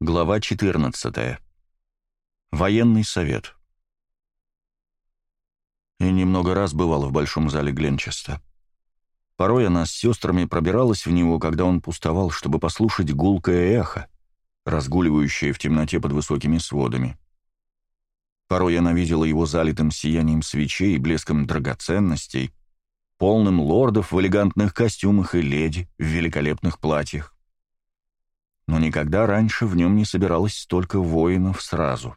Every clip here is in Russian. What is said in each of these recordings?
Глава 14. Военный совет. И немного раз бывал в большом зале Гленчеста. Порой она с сестрами пробиралась в него, когда он пустовал, чтобы послушать гулкое эхо, разгуливающее в темноте под высокими сводами. Порой она видела его залитым сиянием свечей и блеском драгоценностей, полным лордов в элегантных костюмах и леди в великолепных платьях но никогда раньше в нем не собиралось столько воинов сразу.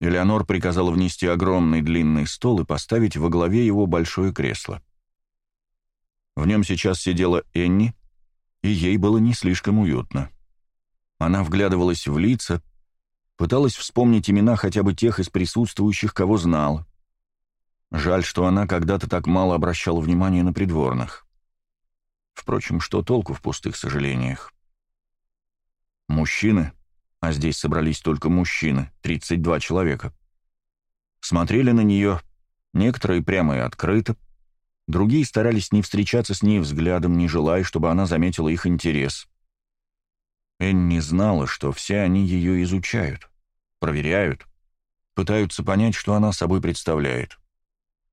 Элеонор приказал внести огромный длинный стол и поставить во главе его большое кресло. В нем сейчас сидела Энни, и ей было не слишком уютно. Она вглядывалась в лица, пыталась вспомнить имена хотя бы тех из присутствующих, кого знала. Жаль, что она когда-то так мало обращала внимания на придворных. Впрочем, что толку в пустых сожалениях? Мужчины, а здесь собрались только мужчины, 32 человека, смотрели на нее, некоторые прямо и открыто, другие старались не встречаться с ней взглядом, не желая, чтобы она заметила их интерес. Энни знала, что все они ее изучают, проверяют, пытаются понять, что она собой представляет.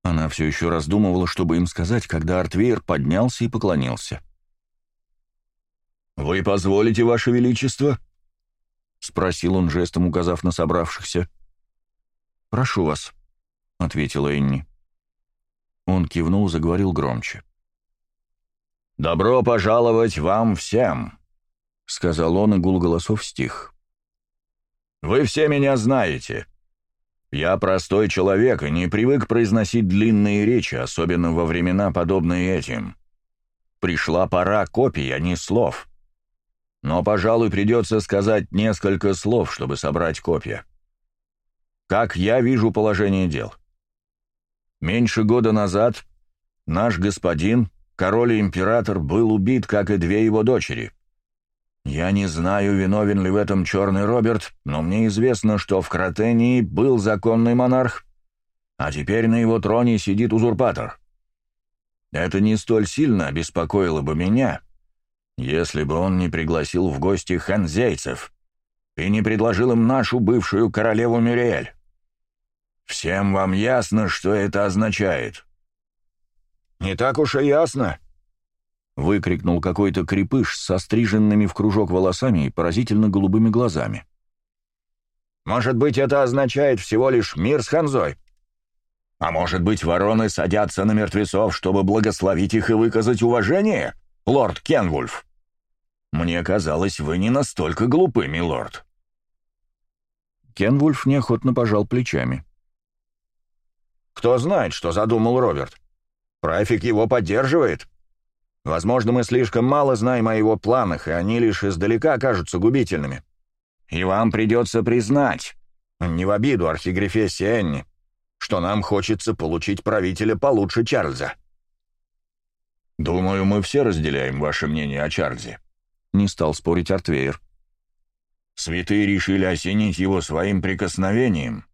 Она все еще раздумывала, чтобы им сказать, когда Артвейер поднялся и поклонился. «Вы позволите, Ваше Величество?» — спросил он, жестом указав на собравшихся. «Прошу вас», — ответила Энни. Он кивнул, заговорил громче. «Добро пожаловать вам всем», — сказал он, и гул голосов стих. «Вы все меня знаете. Я простой человек и не привык произносить длинные речи, особенно во времена, подобные этим. Пришла пора копий, а не слов» но, пожалуй, придется сказать несколько слов, чтобы собрать копья. Как я вижу положение дел? Меньше года назад наш господин, король и император, был убит, как и две его дочери. Я не знаю, виновен ли в этом черный Роберт, но мне известно, что в Кротении был законный монарх, а теперь на его троне сидит узурпатор. Это не столь сильно обеспокоило бы меня, — если бы он не пригласил в гости ханзейцев и не предложил им нашу бывшую королеву Мюриэль. Всем вам ясно, что это означает?» «Не так уж и ясно!» — выкрикнул какой-то крепыш со стриженными в кружок волосами и поразительно голубыми глазами. «Может быть, это означает всего лишь мир с Ханзой? А может быть, вороны садятся на мертвецов, чтобы благословить их и выказать уважение, лорд Кенвульф?» Мне казалось, вы не настолько глупы, милорд». Кенвульф неохотно пожал плечами. «Кто знает, что задумал Роберт. Прафик его поддерживает. Возможно, мы слишком мало знаем о его планах, и они лишь издалека кажутся губительными. И вам придется признать, не в обиду архигрифессе Энни, что нам хочется получить правителя получше Чарльза». «Думаю, мы все разделяем ваше мнение о Чарльзе», — не стал спорить Артвейер. «Святые решили осенить его своим прикосновением.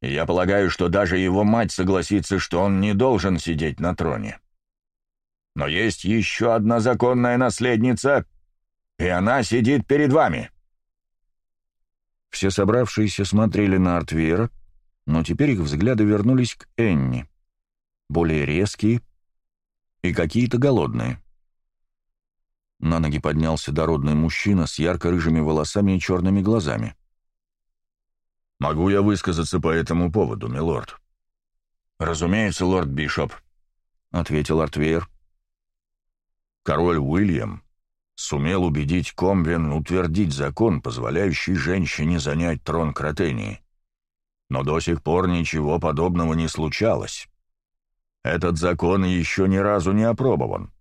Я полагаю, что даже его мать согласится, что он не должен сидеть на троне. Но есть еще одна законная наследница, и она сидит перед вами». Все собравшиеся смотрели на Артвейра, но теперь их взгляды вернулись к Энни. Более резкие и какие-то голодные. На ноги поднялся дородный мужчина с ярко-рыжими волосами и черными глазами. «Могу я высказаться по этому поводу, милорд?» «Разумеется, лорд Бишоп», — ответил Артвейр. «Король Уильям сумел убедить Комвен утвердить закон, позволяющий женщине занять трон Кротении. Но до сих пор ничего подобного не случалось. Этот закон еще ни разу не опробован.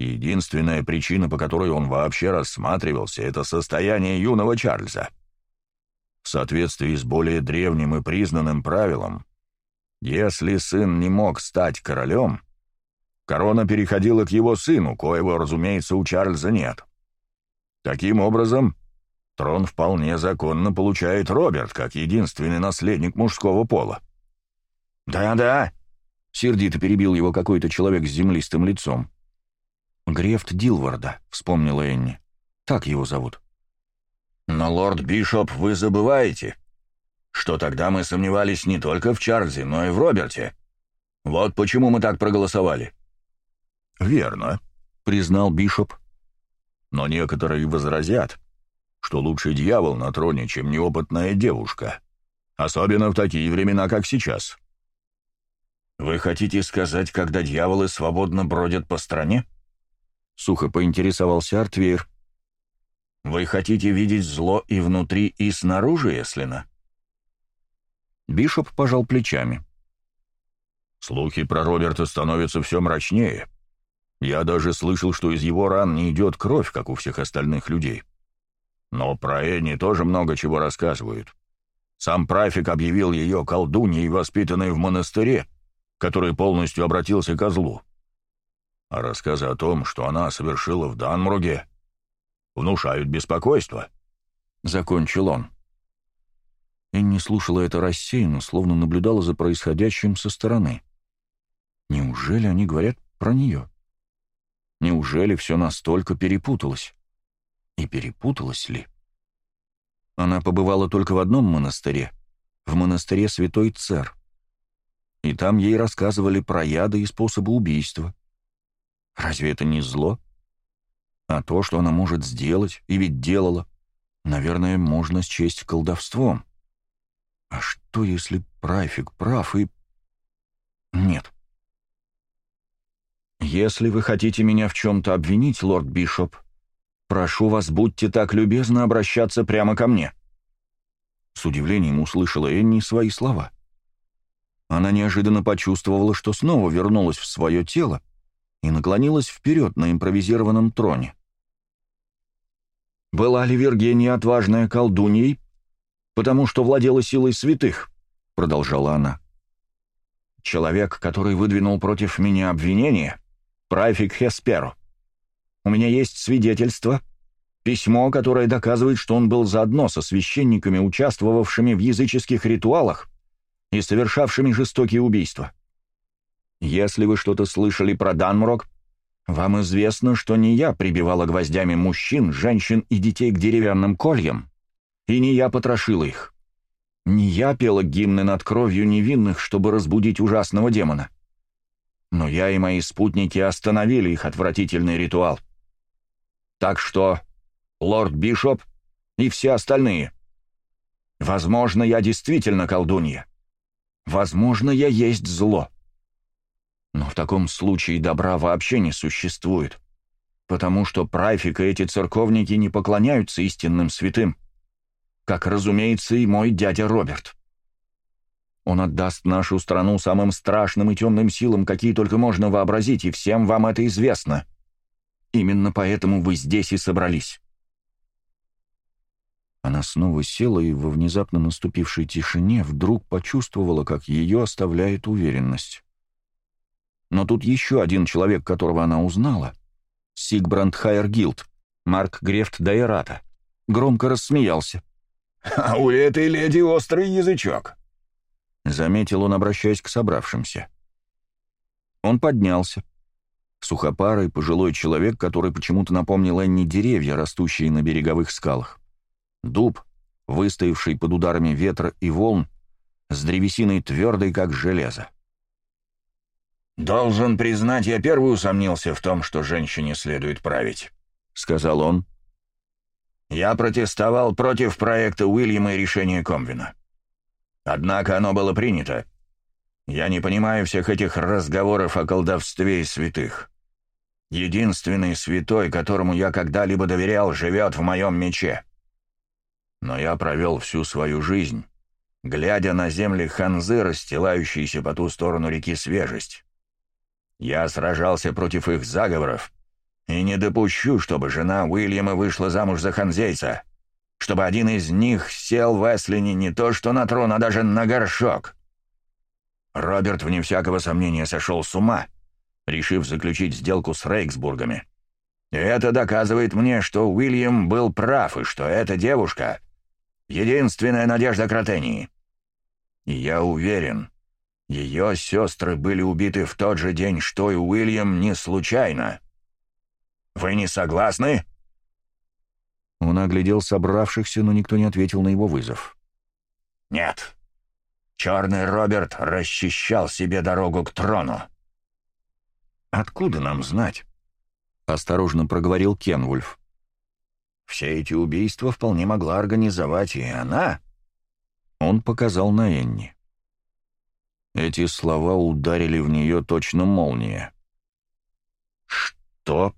Единственная причина, по которой он вообще рассматривался, это состояние юного Чарльза. В соответствии с более древним и признанным правилом, если сын не мог стать королем, корона переходила к его сыну, коего, разумеется, у Чарльза нет. Таким образом, трон вполне законно получает Роберт, как единственный наследник мужского пола. «Да-да», — сердито перебил его какой-то человек с землистым лицом, — Грефт Дилварда», — вспомнила Энни. «Так его зовут». «Но, лорд Бишоп, вы забываете, что тогда мы сомневались не только в Чарльзе, но и в Роберте. Вот почему мы так проголосовали». «Верно», — признал Бишоп. «Но некоторые возразят, что лучший дьявол на троне, чем неопытная девушка, особенно в такие времена, как сейчас». «Вы хотите сказать, когда дьяволы свободно бродят по стране?» — сухо поинтересовался Артвейр. «Вы хотите видеть зло и внутри, и снаружи, Эслина?» Бишоп пожал плечами. «Слухи про Роберта становятся все мрачнее. Я даже слышал, что из его ран не идет кровь, как у всех остальных людей. Но про Энни тоже много чего рассказывают. Сам Прафик объявил ее колдуньей, воспитанной в монастыре, который полностью обратился ко злу. А рассказы о том, что она совершила в Данмруге, внушают беспокойство», — закончил он. Энни слушала это рассеянно, словно наблюдала за происходящим со стороны. Неужели они говорят про нее? Неужели все настолько перепуталось? И перепуталось ли? Она побывала только в одном монастыре, в монастыре Святой Цер. И там ей рассказывали про яды и способы убийства. Разве это не зло? А то, что она может сделать, и ведь делала, наверное, можно счесть колдовством. А что, если Прайфик прав и... Нет. «Если вы хотите меня в чем-то обвинить, лорд Бишоп, прошу вас, будьте так любезны обращаться прямо ко мне». С удивлением услышала Энни свои слова. Она неожиданно почувствовала, что снова вернулась в свое тело, и наклонилась вперед на импровизированном троне. «Была ли Вергения отважная колдуньей, потому что владела силой святых?» — продолжала она. «Человек, который выдвинул против меня обвинение, Прайфик Хесперо. У меня есть свидетельство, письмо, которое доказывает, что он был заодно со священниками, участвовавшими в языческих ритуалах и совершавшими жестокие убийства. Если вы что-то слышали про Данмрок, вам известно, что не я прибивала гвоздями мужчин, женщин и детей к деревянным кольям, и не я потрошила их. Не я пела гимны над кровью невинных, чтобы разбудить ужасного демона. Но я и мои спутники остановили их отвратительный ритуал. Так что, лорд Бишоп и все остальные, возможно, я действительно колдунья. Возможно, я есть зло. Но в таком случае добра вообще не существует, потому что прайфик и эти церковники не поклоняются истинным святым, как, разумеется, и мой дядя Роберт. Он отдаст нашу страну самым страшным и темным силам, какие только можно вообразить, и всем вам это известно. Именно поэтому вы здесь и собрались». Она снова села и во внезапно наступившей тишине вдруг почувствовала, как ее оставляет уверенность. Но тут еще один человек, которого она узнала. Сигбранд Хайергилд, Марк Грефт Дайрата. Громко рассмеялся. «А у этой леди острый язычок», — заметил он, обращаясь к собравшимся. Он поднялся. Сухопарый, пожилой человек, который почему-то напомнил Энни деревья, растущие на береговых скалах. Дуб, выстоявший под ударами ветра и волн, с древесиной твердой, как железо. «Должен признать, я первый усомнился в том, что женщине следует править», — сказал он. «Я протестовал против проекта Уильяма и решения Комвина. Однако оно было принято. Я не понимаю всех этих разговоров о колдовстве и святых. Единственный святой, которому я когда-либо доверял, живет в моем мече. Но я провел всю свою жизнь, глядя на земли Ханзы, расстилающиеся по ту сторону реки Свежесть». Я сражался против их заговоров и не допущу, чтобы жена Уильяма вышла замуж за ханзейца, чтобы один из них сел в Эслине не то что на трон, а даже на горшок. Роберт, вне всякого сомнения, сошел с ума, решив заключить сделку с Рейксбургами. И это доказывает мне, что Уильям был прав, и что эта девушка — единственная надежда Кротении. И я уверен, ее сестры были убиты в тот же день, что и Уильям, не случайно. Вы не согласны?» Он оглядел собравшихся, но никто не ответил на его вызов. «Нет. Черный Роберт расчищал себе дорогу к трону». «Откуда нам знать?» — осторожно проговорил Кенвульф. «Все эти убийства вполне могла организовать и она». Он показал на Энни. Эти слова ударили в нее точно молния. «Что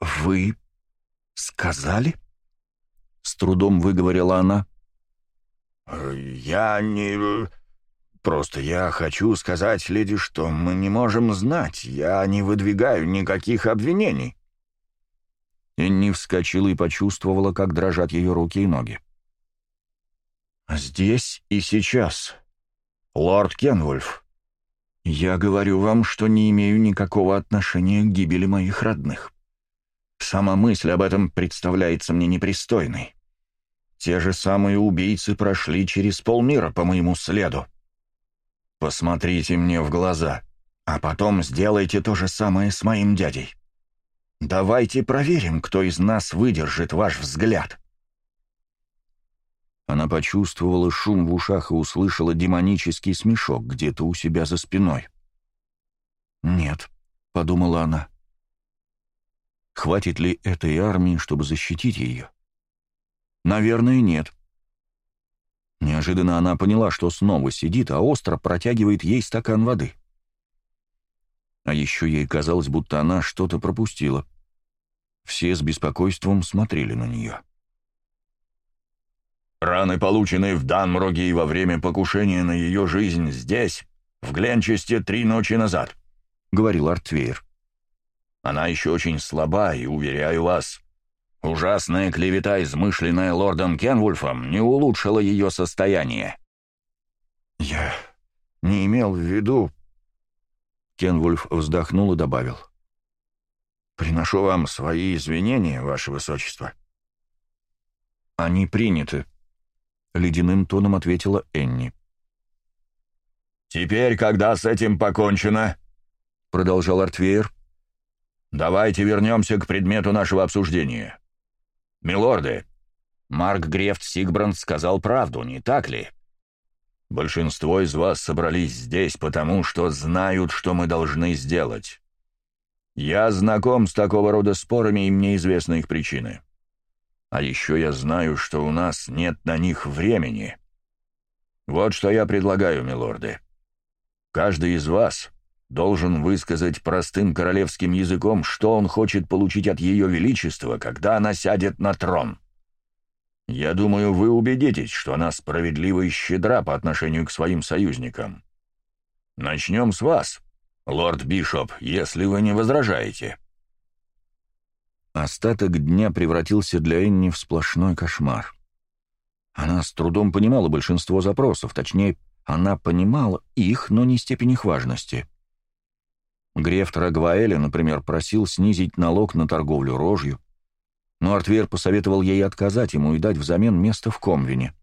вы сказали?» — с трудом выговорила она. «Я не...» Просто я хочу сказать, леди, что мы не можем знать. Я не выдвигаю никаких обвинений». Энни вскочила и почувствовала, как дрожат ее руки и ноги. «Здесь и сейчас», «Лорд Кенвульф, я говорю вам, что не имею никакого отношения к гибели моих родных. Сама мысль об этом представляется мне непристойной. Те же самые убийцы прошли через полмира по моему следу. Посмотрите мне в глаза, а потом сделайте то же самое с моим дядей. Давайте проверим, кто из нас выдержит ваш взгляд». Она почувствовала шум в ушах и услышала демонический смешок где-то у себя за спиной. «Нет», — подумала она. «Хватит ли этой армии, чтобы защитить ее?» «Наверное, нет». Неожиданно она поняла, что снова сидит, а остро протягивает ей стакан воды. А еще ей казалось, будто она что-то пропустила. Все с беспокойством смотрели на нее. Раны, полученные в Данмроге и во время покушения на ее жизнь здесь, в Гленчесте три ночи назад», — говорил Артвейр. «Она еще очень слаба, и, уверяю вас, ужасная клевета, измышленная лордом Кенвульфом, не улучшила ее состояние». «Я не имел в виду...» Кенвульф вздохнул и добавил. «Приношу вам свои извинения, ваше высочество». «Они приняты», — ледяным тоном ответила Энни. «Теперь, когда с этим покончено», — продолжал Артвейер, — «давайте вернемся к предмету нашего обсуждения. Милорды, Марк Грефт Сигбранд сказал правду, не так ли? Большинство из вас собрались здесь, потому что знают, что мы должны сделать. Я знаком с такого рода спорами, и мне известны их причины. А еще я знаю, что у нас нет на них времени. Вот что я предлагаю, милорды. Каждый из вас должен высказать простым королевским языком, что он хочет получить от Ее Величества, когда она сядет на трон. Я думаю, вы убедитесь, что она справедлива и щедра по отношению к своим союзникам. Начнем с вас, лорд Бишоп, если вы не возражаете». Остаток дня превратился для Энни в сплошной кошмар. Она с трудом понимала большинство запросов, точнее, она понимала их, но не степень их важности. Грефтер Агваэля, например, просил снизить налог на торговлю рожью, но Артвер посоветовал ей отказать ему и дать взамен место в Комвине.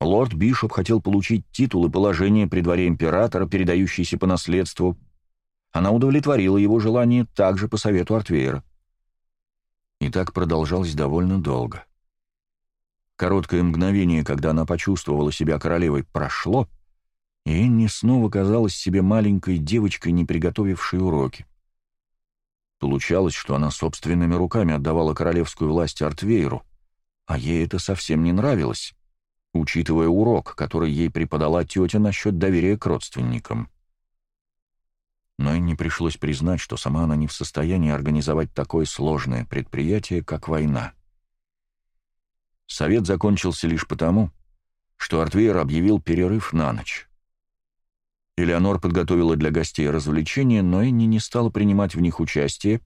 Лорд Бишоп хотел получить титул и положение при дворе императора, передающийся по наследству. Она удовлетворила его желание также по совету Артвейра. И так продолжалось довольно долго. Короткое мгновение, когда она почувствовала себя королевой, прошло, и Энни снова казалась себе маленькой девочкой, не приготовившей уроки. Получалось, что она собственными руками отдавала королевскую власть Артвейру, а ей это совсем не нравилось, учитывая урок, который ей преподала тетя насчет доверия к родственникам но Энни пришлось признать, что сама она не в состоянии организовать такое сложное предприятие, как война. Совет закончился лишь потому, что Артвейер объявил перерыв на ночь. Элеонор подготовила для гостей развлечения, но Энни не стала принимать в них участие,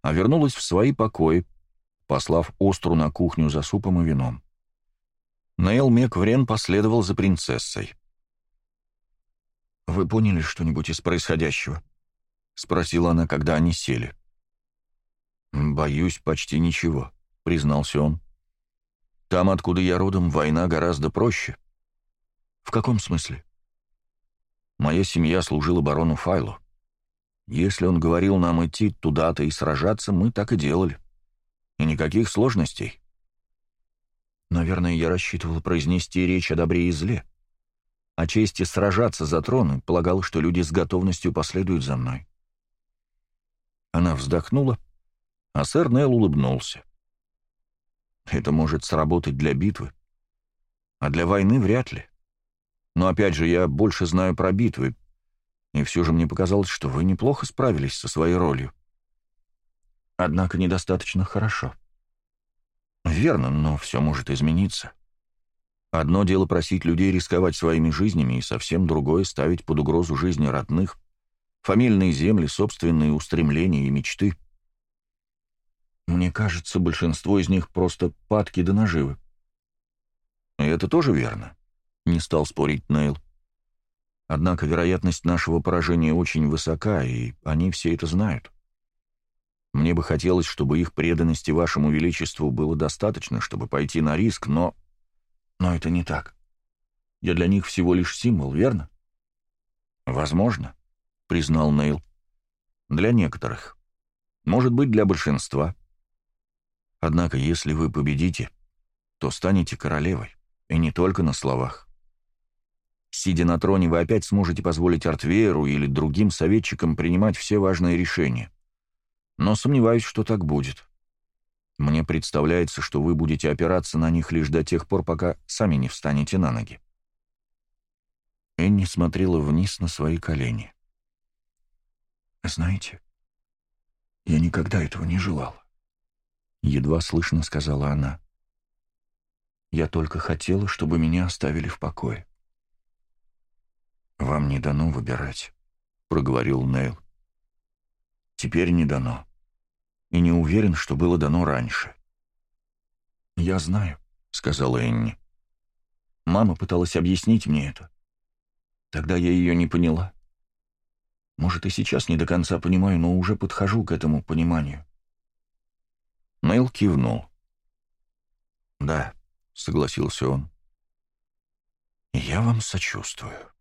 а вернулась в свои покои, послав Остру на кухню за супом и вином. Нейл Мекврен последовал за принцессой. «Вы поняли что-нибудь из происходящего?» — спросила она, когда они сели. «Боюсь почти ничего», — признался он. «Там, откуда я родом, война гораздо проще». «В каком смысле?» «Моя семья служила барону Файлу. Если он говорил нам идти туда-то и сражаться, мы так и делали. И никаких сложностей». Наверное, я рассчитывал произнести речь о добре и зле о чести сражаться за трон и полагала, что люди с готовностью последуют за мной. Она вздохнула, а сэр Нел улыбнулся. Это может сработать для битвы, а для войны вряд ли. Но опять же, я больше знаю про битвы, и все же мне показалось, что вы неплохо справились со своей ролью. Однако недостаточно хорошо. Верно, но все может измениться. — Одно дело просить людей рисковать своими жизнями, и совсем другое — ставить под угрозу жизни родных, фамильные земли, собственные устремления и мечты. Мне кажется, большинство из них просто падки до наживы. И это тоже верно, — не стал спорить Нейл. Однако вероятность нашего поражения очень высока, и они все это знают. Мне бы хотелось, чтобы их преданности вашему величеству было достаточно, чтобы пойти на риск, но но это не так. Я для них всего лишь символ, верно? Возможно, признал Нейл. Для некоторых. Может быть, для большинства. Однако, если вы победите, то станете королевой, и не только на словах. Сидя на троне, вы опять сможете позволить Артвееру или другим советчикам принимать все важные решения. Но сомневаюсь, что так будет. Мне представляется, что вы будете опираться на них лишь до тех пор, пока сами не встанете на ноги. Энни смотрела вниз на свои колени. «Знаете, я никогда этого не желала», — едва слышно сказала она. «Я только хотела, чтобы меня оставили в покое». «Вам не дано выбирать», — проговорил Нейл. «Теперь не дано и не уверен, что было дано раньше. «Я знаю», — сказала Энни. Мама пыталась объяснить мне это. Тогда я ее не поняла. Может, и сейчас не до конца понимаю, но уже подхожу к этому пониманию. Нейл кивнул. «Да», — согласился он. «Я вам сочувствую».